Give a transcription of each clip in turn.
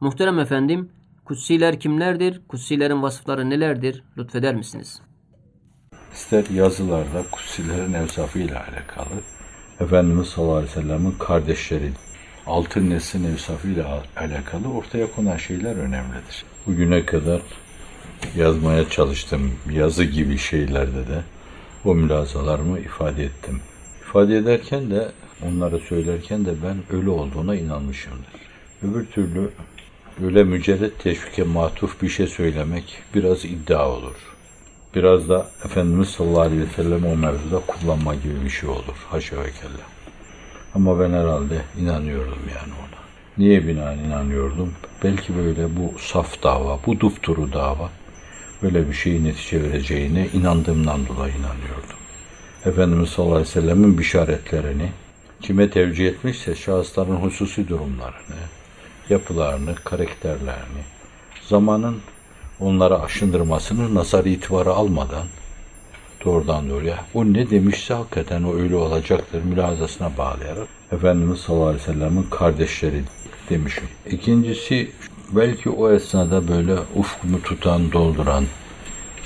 Muhterem efendim, kutsiler kimlerdir? Kutsilerin vasıfları nelerdir? Lütfeder misiniz? İster yazılarda kutsilerin evsafıyla alakalı, Efendimiz sallallahu aleyhi ve sellem'in kardeşleri, altın neslin evsafıyla alakalı ortaya konan şeyler önemlidir. Bugüne kadar yazmaya çalıştım. Yazı gibi şeylerde de o mülazalarımı ifade ettim. İfade ederken de onları söylerken de ben ölü olduğuna inanmışımdır. Öbür türlü böyle mücerret teşvike matuf bir şey söylemek biraz iddia olur. Biraz da Efendimiz sallallahu aleyhi ve sellem o mevzuda kullanma gibi bir şey olur. Haşa ve kella. Ama ben herhalde inanıyordum yani ona. Niye binaen inanıyordum? Belki böyle bu saf dava, bu dufturu dava böyle bir şeyin netice vereceğine inandığımdan dolayı inanıyordum. Efendimiz sallallahu aleyhi ve sellemin bişaretlerini kime tevcih etmişse şahısların hususi durumlarını, yapılarını, karakterlerini, zamanın onlara aşındırmasını nazar itibarı almadan doğrudan doğruya o ne demişse hakikaten o öyle olacaktır mülazasına bağlayarak Efendimiz sallallahu aleyhi ve sellem'in kardeşleri demişim. İkincisi belki o esnada böyle ufkumu tutan, dolduran,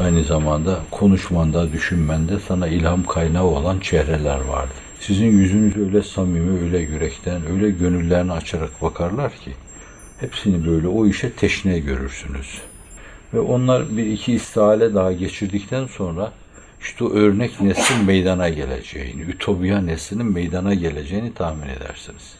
aynı zamanda konuşmanda, düşünmende sana ilham kaynağı olan çehreler vardı. Sizin yüzünüz öyle samimi, öyle yürekten, öyle gönüllerini açarak bakarlar ki hepsini böyle o işe teşne görürsünüz. Ve onlar bir iki istihale daha geçirdikten sonra işte o örnek neslin meydana geleceğini, ütopya neslinin meydana geleceğini tahmin edersiniz.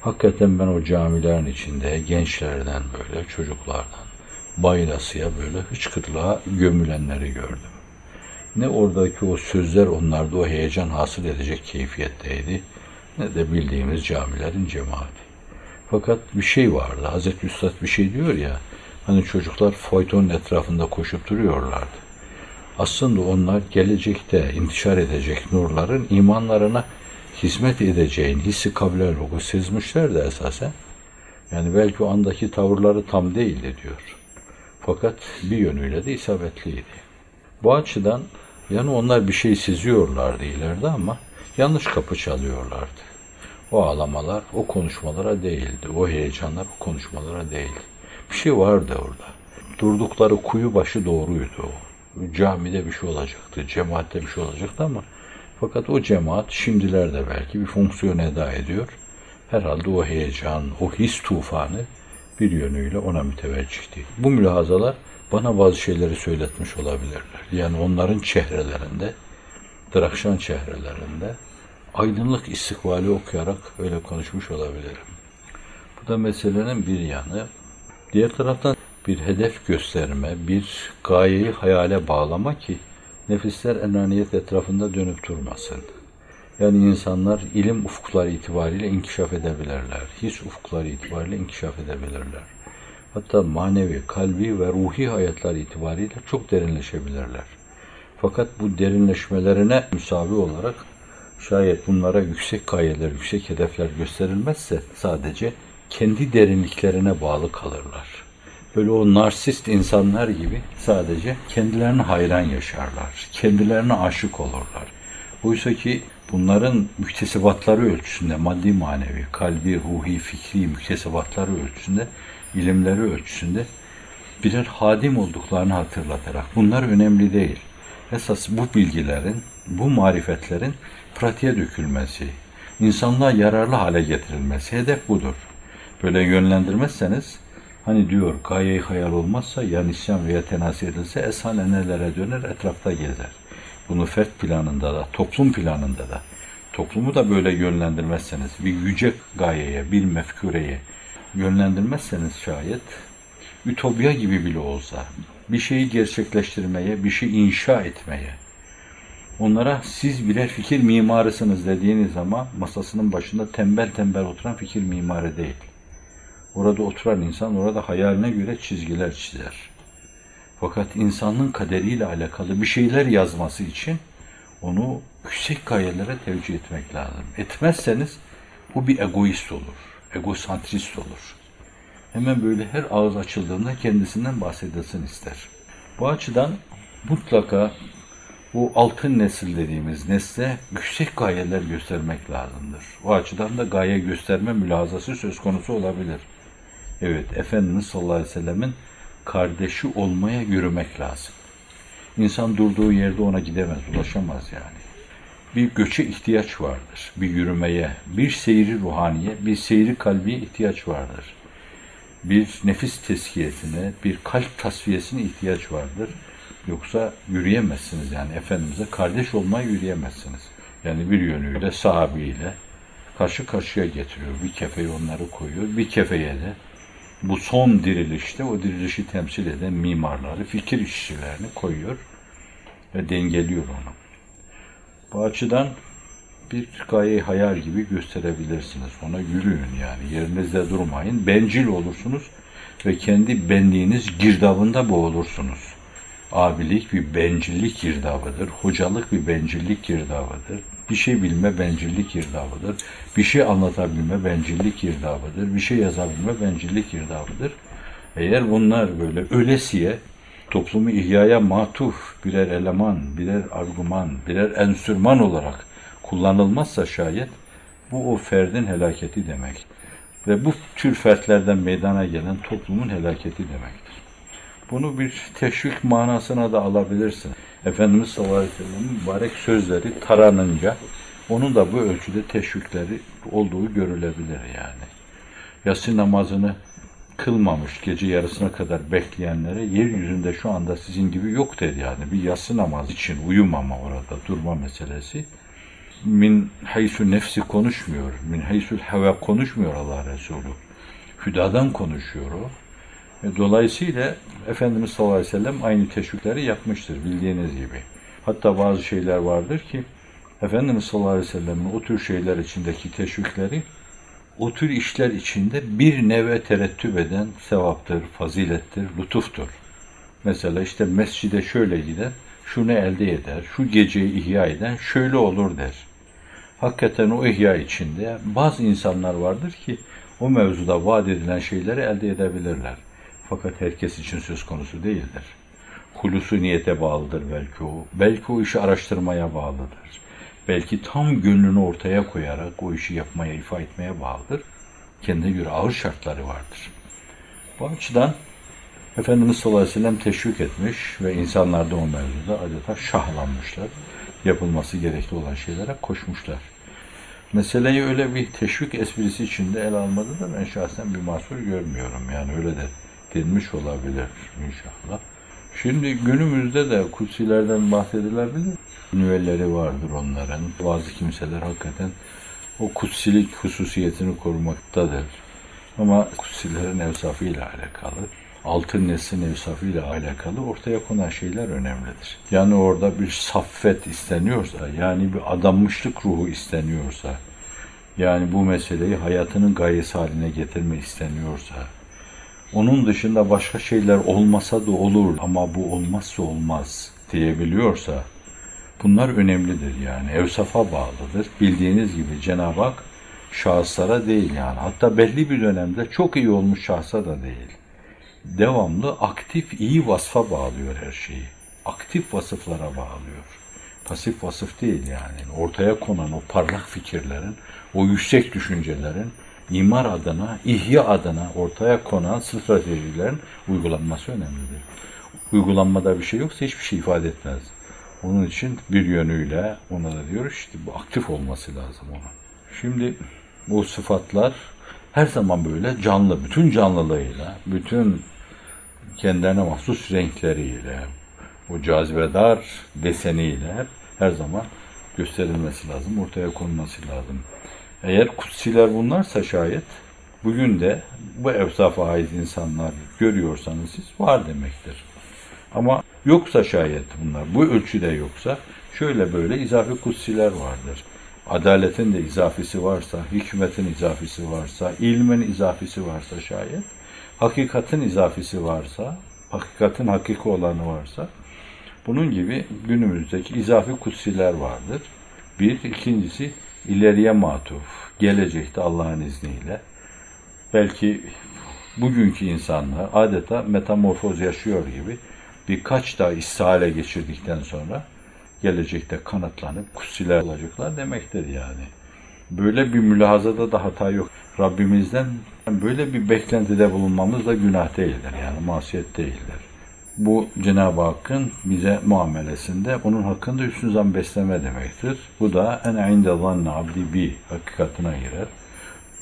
Hakikaten ben o camilerin içinde gençlerden böyle, çocuklardan baylasıya böyle hıçkırlığa gömülenleri gördüm. Ne oradaki o sözler onlarda o heyecan hasıl edecek keyfiyetteydi, ne de bildiğimiz camilerin cemaati. Fakat bir şey vardı, Hazreti Üstad bir şey diyor ya, hani çocuklar faytonun etrafında koşup duruyorlardı. Aslında onlar gelecekte intişar edecek nurların imanlarına hizmet edeceğin hissi kabler ruhu sezmişler de esasen. Yani belki o andaki tavırları tam değildi diyor. Fakat bir yönüyle de isabetliydi. Bu açıdan yani onlar bir şey seziyorlardı ileride ama yanlış kapı çalıyorlardı. O ağlamalar o konuşmalara değildi. O heyecanlar o konuşmalara değildi. Bir şey vardı orada. Durdukları kuyu başı doğruydu o. Camide bir şey olacaktı, cemaatte bir şey olacaktı ama fakat o cemaat şimdilerde belki bir fonksiyon eda ediyor. Herhalde o heyecan, o his tufanı bir yönüyle ona müteveccihti. Bu mülahazalar bana bazı şeyleri söyletmiş olabilirler. Yani onların çehrelerinde, drakşan çehrelerinde aydınlık istikbali okuyarak öyle konuşmuş olabilirim. Bu da meselenin bir yanı. Diğer taraftan bir hedef gösterme, bir gayeyi hayale bağlama ki nefisler enaniyet etrafında dönüp durmasın. Yani insanlar ilim ufukları itibariyle inkişaf edebilirler. His ufukları itibariyle inkişaf edebilirler. Hatta manevi, kalbi ve ruhi hayatlar itibariyle çok derinleşebilirler. Fakat bu derinleşmelerine müsavi olarak şayet bunlara yüksek gayeler, yüksek hedefler gösterilmezse sadece kendi derinliklerine bağlı kalırlar böyle o narsist insanlar gibi sadece kendilerine hayran yaşarlar. Kendilerine aşık olurlar. Oysa ki bunların müktesebatları ölçüsünde, maddi manevi, kalbi, ruhi, fikri müktesebatları ölçüsünde, ilimleri ölçüsünde birer hadim olduklarını hatırlatarak bunlar önemli değil. Esas bu bilgilerin, bu marifetlerin pratiğe dökülmesi, insanlığa yararlı hale getirilmesi hedef budur. Böyle yönlendirmezseniz Hani diyor gaye hayal olmazsa ya nisyan veya tenasi edilse eshane nelere döner etrafta gezer. Bunu fert planında da toplum planında da toplumu da böyle yönlendirmezseniz bir yüce gayeye bir mefkureye yönlendirmezseniz şayet ütopya gibi bile olsa bir şeyi gerçekleştirmeye, bir şey inşa etmeye onlara siz birer fikir mimarısınız dediğiniz zaman masasının başında tembel tembel oturan fikir mimarı değil Orada oturan insan orada hayaline göre çizgiler çizer. Fakat insanın kaderiyle alakalı bir şeyler yazması için onu yüksek gayelere tevcih etmek lazım. Etmezseniz bu bir egoist olur, egosantrist olur. Hemen böyle her ağız açıldığında kendisinden bahsedesin ister. Bu açıdan mutlaka bu altın nesil dediğimiz nesle yüksek gayeler göstermek lazımdır. O açıdan da gaye gösterme mülazası söz konusu olabilir. Evet, Efendimiz sallallahu aleyhi ve sellemin kardeşi olmaya yürümek lazım. İnsan durduğu yerde ona gidemez, ulaşamaz yani. Bir göçe ihtiyaç vardır, bir yürümeye, bir seyri ruhaniye, bir seyri kalbiye ihtiyaç vardır. Bir nefis teskiyesine, bir kalp tasfiyesine ihtiyaç vardır. Yoksa yürüyemezsiniz yani Efendimiz'e kardeş olmaya yürüyemezsiniz. Yani bir yönüyle sahabiyle karşı karşıya getiriyor. Bir kefeye onları koyuyor, bir kefeye de bu son dirilişte o dirilişi temsil eden mimarları, fikir işçilerini koyuyor ve dengeliyor onu. Bu açıdan bir gaye hayal gibi gösterebilirsiniz. Ona yürüyün yani. Yerinizde durmayın. Bencil olursunuz ve kendi benliğiniz girdabında boğulursunuz. Abilik bir bencillik girdabıdır. Hocalık bir bencillik girdabıdır. Bir şey bilme bencillik girdabıdır. Bir şey anlatabilme bencillik girdabıdır. Bir şey yazabilme bencillik girdabıdır. Eğer bunlar böyle ölesiye toplumu ihyaya matuf birer eleman, birer argüman, birer enstrüman olarak kullanılmazsa şayet bu o ferdin helaketi demek. Ve bu tür fertlerden meydana gelen toplumun helaketi demektir. Bunu bir teşvik manasına da alabilirsin. Efendimiz sallallahu aleyhi ve sellem'in mübarek sözleri taranınca onun da bu ölçüde teşvikleri olduğu görülebilir yani. Yatsı namazını kılmamış gece yarısına kadar bekleyenlere yeryüzünde şu anda sizin gibi yok dedi yani. Bir yatsı namazı için uyumama orada durma meselesi. Min haysu nefsi konuşmuyor. Min haysul heva konuşmuyor Allah Resulü. Hüdadan konuşuyor o. E, Dolayısıyla Efendimiz sallallahu aleyhi ve sellem aynı teşvikleri yapmıştır bildiğiniz gibi. Hatta bazı şeyler vardır ki Efendimiz sallallahu aleyhi ve sellemin o tür şeyler içindeki teşvikleri o tür işler içinde bir neve terettüp eden sevaptır, fazilettir, lütuftur. Mesela işte mescide şöyle gider, şunu elde eder, şu geceyi ihya eden şöyle olur der. Hakikaten o ihya içinde bazı insanlar vardır ki o mevzuda vaat edilen şeyleri elde edebilirler. Fakat herkes için söz konusu değildir. Hulusu niyete bağlıdır belki o. Belki o işi araştırmaya bağlıdır. Belki tam gönlünü ortaya koyarak o işi yapmaya, ifa etmeye bağlıdır. Kendine göre ağır şartları vardır. Bu açıdan Efendimiz sallallahu aleyhi ve sellem teşvik etmiş ve insanlar da o mevzuda adeta şahlanmışlar. Yapılması gerekli olan şeylere koşmuşlar. Meseleyi öyle bir teşvik esprisi içinde ele almadı da ben şahsen bir mahsur görmüyorum. Yani öyle de denmiş olabilir inşallah. Şimdi günümüzde de kutsilerden bahsedilebilir. Nüvelleri vardır onların. Bazı kimseler hakikaten o kutsilik hususiyetini korumaktadır. Ama kutsilerin evsafıyla alakalı, altın neslin evsafıyla alakalı ortaya konan şeyler önemlidir. Yani orada bir saffet isteniyorsa, yani bir adanmışlık ruhu isteniyorsa, yani bu meseleyi hayatının gayesi haline getirme isteniyorsa, onun dışında başka şeyler olmasa da olur ama bu olmazsa olmaz diyebiliyorsa bunlar önemlidir yani. Evsafa bağlıdır. Bildiğiniz gibi Cenab-ı Hak şahıslara değil yani. Hatta belli bir dönemde çok iyi olmuş şahsa da değil. Devamlı aktif iyi vasfa bağlıyor her şeyi. Aktif vasıflara bağlıyor. Pasif vasıf değil yani. Ortaya konan o parlak fikirlerin, o yüksek düşüncelerin, imar adına, ihya adına ortaya konan stratejilerin uygulanması önemlidir. Uygulanmada bir şey yoksa hiçbir şey ifade etmez. Onun için bir yönüyle ona da diyoruz işte bu aktif olması lazım onun. Şimdi bu sıfatlar her zaman böyle canlı, bütün canlılığıyla, bütün kendilerine mahsus renkleriyle, o cazibedar deseniyle her zaman gösterilmesi lazım, ortaya konulması lazım. Eğer kutsiler bunlarsa şayet bugün de bu evsafa ait insanlar görüyorsanız siz var demektir. Ama yoksa şayet bunlar, bu ölçüde yoksa şöyle böyle izafi kutsiler vardır. Adaletin de izafisi varsa, hikmetin izafisi varsa, ilmin izafisi varsa şayet, hakikatin izafisi varsa, hakikatin hakiki olanı varsa, bunun gibi günümüzdeki izafi kutsiler vardır. Bir, ikincisi ileriye matuf, gelecekte Allah'ın izniyle belki bugünkü insanlar adeta metamorfoz yaşıyor gibi birkaç daha istihale geçirdikten sonra gelecekte kanatlanıp kutsiler olacaklar demektir yani. Böyle bir mülahazada da hata yok. Rabbimizden böyle bir beklentide bulunmamız da günah değildir. Yani masiyet değildir. Bu Cenab-ı Hakk'ın bize muamelesinde onun hakkında üstün zan besleme demektir. Bu da en inde zanne abdi bi hakikatine girer.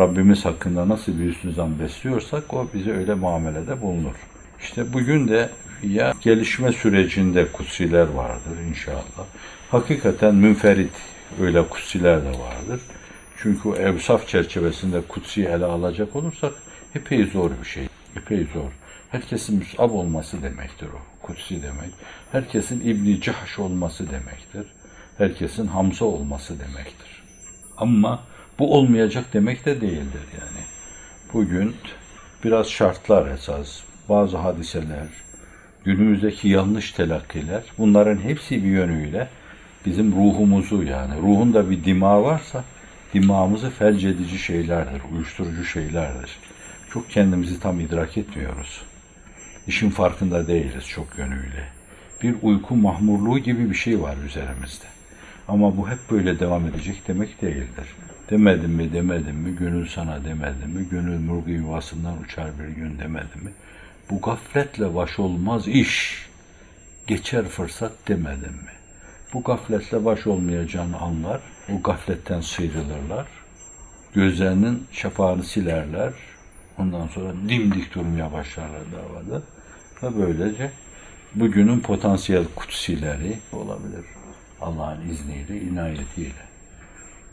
Rabbimiz hakkında nasıl bir üstün zan besliyorsak o bize öyle muamelede bulunur. İşte bugün de ya gelişme sürecinde kutsiler vardır inşallah. Hakikaten münferit öyle kutsiler de vardır. Çünkü evsaf çerçevesinde kutsi ele alacak olursak epey zor bir şey. Epey zor. Herkesin müsab olması demektir o. Kutsi demek. Herkesin İbni Cahş olması demektir. Herkesin Hamza olması demektir. Ama bu olmayacak demek de değildir yani. Bugün biraz şartlar esas, bazı hadiseler, günümüzdeki yanlış telakkiler, bunların hepsi bir yönüyle bizim ruhumuzu yani, ruhunda bir dima varsa, dimağımızı felç edici şeylerdir, uyuşturucu şeylerdir. Çok kendimizi tam idrak etmiyoruz. İşin farkında değiliz çok yönüyle. Bir uyku mahmurluğu gibi bir şey var üzerimizde. Ama bu hep böyle devam edecek demek değildir. Demedim mi demedim mi, gönül sana demedim mi, gönül murgu yuvasından uçar bir gün demedim mi? Bu gafletle baş olmaz iş, geçer fırsat demedim mi? Bu gafletle baş olmayacağını anlar, o gafletten sıyrılırlar, gözlerinin şafağını silerler, ondan sonra dimdik durmaya başlarlar davada ve böylece bugünün potansiyel kutsileri olabilir Allah'ın izniyle, inayetiyle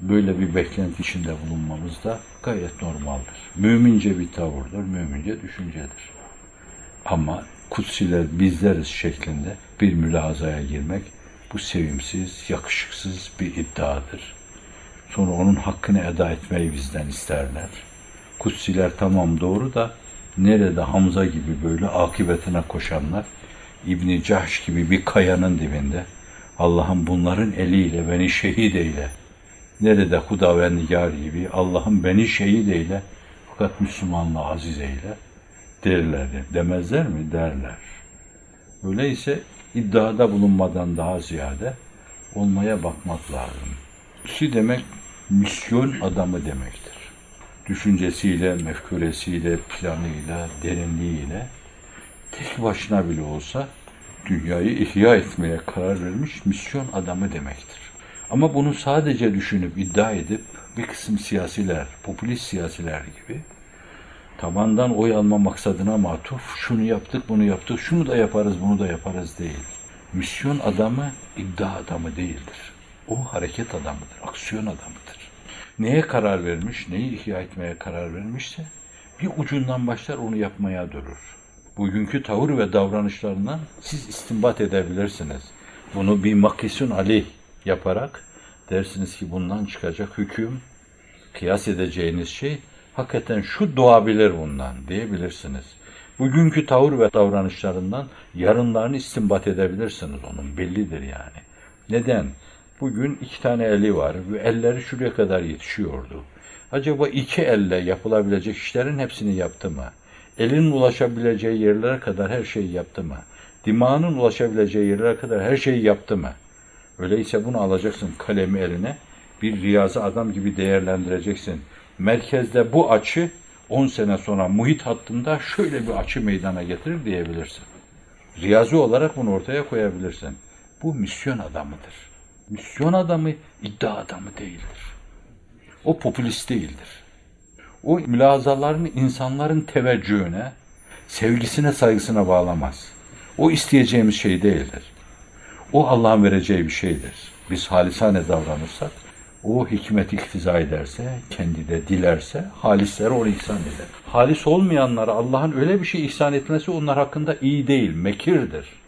böyle bir beklenti içinde bulunmamız da gayet normaldir. Mümince bir tavırdır, mümince düşüncedir. Ama kutsiler bizleriz şeklinde bir mülazaya girmek bu sevimsiz, yakışıksız bir iddiadır. Sonra onun hakkını eda etmeyi bizden isterler. Kutsiler tamam doğru da nerede Hamza gibi böyle akıbetine koşanlar, İbni Cahş gibi bir kayanın dibinde Allah'ım bunların eliyle beni şehit eyle Nerede Hudavendigar gibi Allah'ım beni şehit eyle fakat Müslümanla aziz eyle derler. Demezler mi? Derler. Öyleyse iddiada bulunmadan daha ziyade olmaya bakmak lazım. Kişi demek misyon adamı demektir. Düşüncesiyle, mefkuresiyle, planıyla, derinliğiyle tek başına bile olsa dünyayı ihya etmeye karar vermiş misyon adamı demektir. Ama bunu sadece düşünüp iddia edip bir kısım siyasiler, popülist siyasiler gibi tabandan oy alma maksadına matuf şunu yaptık, bunu yaptık, şunu da yaparız, bunu da yaparız değil. Misyon adamı iddia adamı değildir. O hareket adamıdır, aksiyon adamıdır. Neye karar vermiş, neyi ihya etmeye karar vermişse bir ucundan başlar onu yapmaya durur. Bugünkü tavır ve davranışlarından siz istinbat edebilirsiniz. Bunu bir makisun aleyh yaparak dersiniz ki bundan çıkacak hüküm, kıyas edeceğiniz şey hakikaten şu doğabilir bundan diyebilirsiniz. Bugünkü tavır ve davranışlarından yarınlarını istinbat edebilirsiniz onun bellidir yani. Neden? Bugün iki tane eli var ve elleri şuraya kadar yetişiyordu. Acaba iki elle yapılabilecek işlerin hepsini yaptı mı? Elin ulaşabileceği yerlere kadar her şeyi yaptı mı? Dimağının ulaşabileceği yerlere kadar her şeyi yaptı mı? Öyleyse bunu alacaksın kalemi eline. Bir riyazı adam gibi değerlendireceksin. Merkezde bu açı 10 sene sonra muhit hattında şöyle bir açı meydana getirir diyebilirsin. Riyazi olarak bunu ortaya koyabilirsin. Bu misyon adamıdır. Misyon adamı iddia adamı değildir. O popülist değildir. O mülazalarını insanların teveccühüne, sevgisine, saygısına bağlamaz. O isteyeceğimiz şey değildir. O Allah'ın vereceği bir şeydir. Biz halisane davranırsak, o hikmet iktiza ederse, kendi de dilerse, halislere onu ihsan eder. Halis olmayanlara Allah'ın öyle bir şey ihsan etmesi onlar hakkında iyi değil, mekirdir.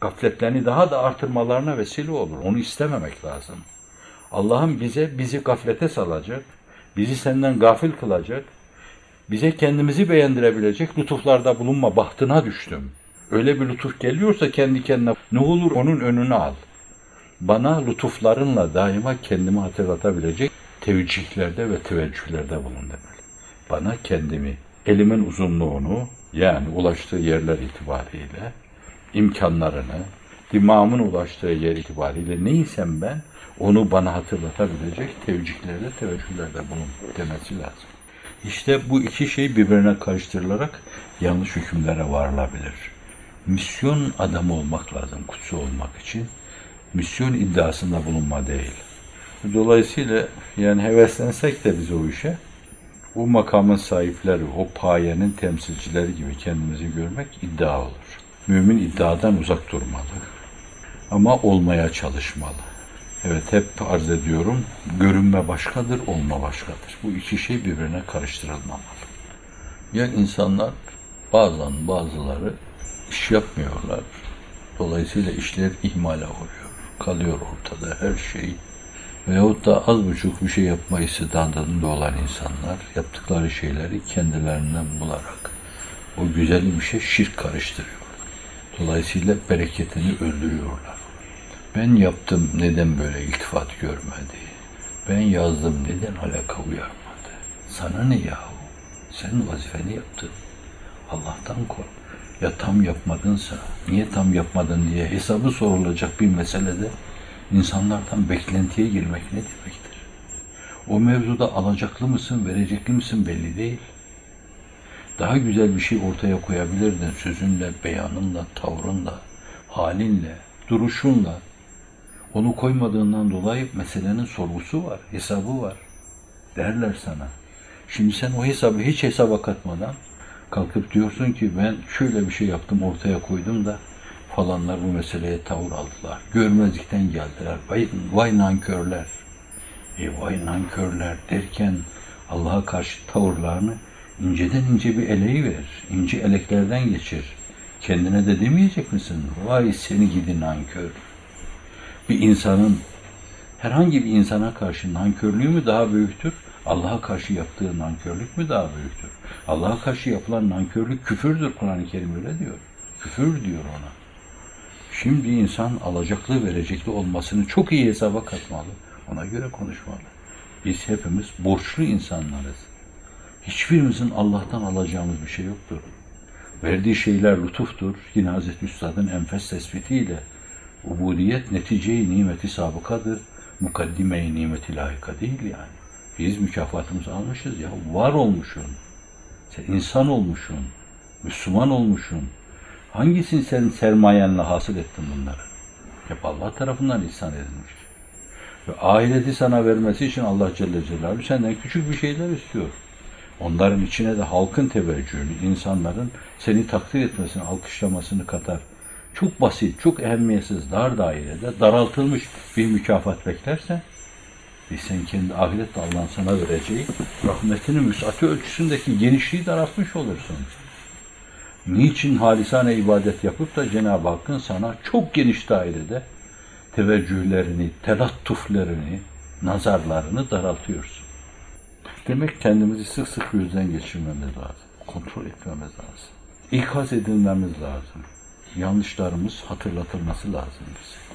Gafletlerini daha da artırmalarına vesile olur. Onu istememek lazım. Allah'ın bize, bizi gaflete salacak, bizi senden gafil kılacak, bize kendimizi beğendirebilecek lütuflarda bulunma bahtına düştüm öyle bir lütuf geliyorsa kendi kendine ne olur onun önünü al. Bana lütuflarınla daima kendimi hatırlatabilecek tevcihlerde ve teveccühlerde bulun demeli. Bana kendimi, elimin uzunluğunu yani ulaştığı yerler itibariyle, imkanlarını, dimağımın ulaştığı yer itibariyle neysem ben onu bana hatırlatabilecek tevcihlerle, teveccühlerde bunun demesi lazım. İşte bu iki şey birbirine karıştırılarak yanlış hükümlere varılabilir. Misyon adamı olmak lazım kutsu olmak için. Misyon iddiasında bulunma değil. Dolayısıyla yani heveslensek de biz o işe o makamın sahipleri, o payenin temsilcileri gibi kendimizi görmek iddia olur. Mümin iddiadan uzak durmalı. Ama olmaya çalışmalı. Evet hep arz ediyorum. Görünme başkadır, olma başkadır. Bu iki şey birbirine karıştırılmamalı. Ya insanlar bazen bazıları iş yapmıyorlar. Dolayısıyla işler ihmale uğruyor. Kalıyor ortada her şey. Veyahut da az buçuk bir şey yapma istidadında olan insanlar yaptıkları şeyleri kendilerinden bularak o güzel bir şey şirk karıştırıyor. Dolayısıyla bereketini öldürüyorlar. Ben yaptım neden böyle iltifat görmedi? Ben yazdım neden alaka uyarmadı? Sana ne yahu? Sen vazifeni yaptın. Allah'tan kork. Ya tam yapmadınsa, niye tam yapmadın diye hesabı sorulacak bir meselede insanlardan beklentiye girmek ne demektir? O mevzuda alacaklı mısın, verecekli misin belli değil. Daha güzel bir şey ortaya koyabilirdin sözünle, beyanınla, tavrınla, halinle, duruşunla. Onu koymadığından dolayı meselenin sorgusu var, hesabı var. Derler sana. Şimdi sen o hesabı hiç hesaba katmadan kalkıp diyorsun ki ben şöyle bir şey yaptım ortaya koydum da falanlar bu meseleye tavır aldılar. Görmezlikten geldiler. Vay, vay nankörler. E vay nankörler derken Allah'a karşı tavırlarını inceden ince bir eleği ver. İnce eleklerden geçir. Kendine de demeyecek misin? Vay seni gidi nankör. Bir insanın herhangi bir insana karşı nankörlüğü mü daha büyüktür? Allah'a karşı yaptığı nankörlük mü daha büyüktür? Allah'a karşı yapılan nankörlük küfürdür Kur'an-ı Kerim öyle diyor. Küfür diyor ona. Şimdi insan alacaklı verecekli olmasını çok iyi hesaba katmalı. Ona göre konuşmalı. Biz hepimiz borçlu insanlarız. Hiçbirimizin Allah'tan alacağımız bir şey yoktur. Verdiği şeyler lütuftur. Yine Hazreti Üstad'ın enfes tespitiyle ubudiyet netice-i nimeti sabıkadır. Mukaddime-i nimeti layıka değil yani. Biz mükafatımızı almışız ya. Var olmuşsun. Sen insan olmuşsun. Müslüman olmuşsun. Hangisini sen sermayenle hasıl ettin bunları? Hep Allah tarafından ihsan edilmiş. Ve ahireti sana vermesi için Allah Celle Celaluhu senden küçük bir şeyler istiyor. Onların içine de halkın teveccühünü, insanların seni takdir etmesini, alkışlamasını katar. Çok basit, çok ehemmiyetsiz, dar dairede daraltılmış bir mükafat beklersen, e sen kendi ahirette Allah'ın sana vereceği rahmetinin müsaati ölçüsündeki genişliği daraltmış olursun. Niçin halisane ibadet yapıp da Cenab-ı Hakk'ın sana çok geniş dairede teveccühlerini, telattuflerini, nazarlarını daraltıyorsun. Demek kendimizi sık sık gözden geçirmemiz lazım. Kontrol etmemiz lazım. İkaz edilmemiz lazım. Yanlışlarımız hatırlatılması lazım bize.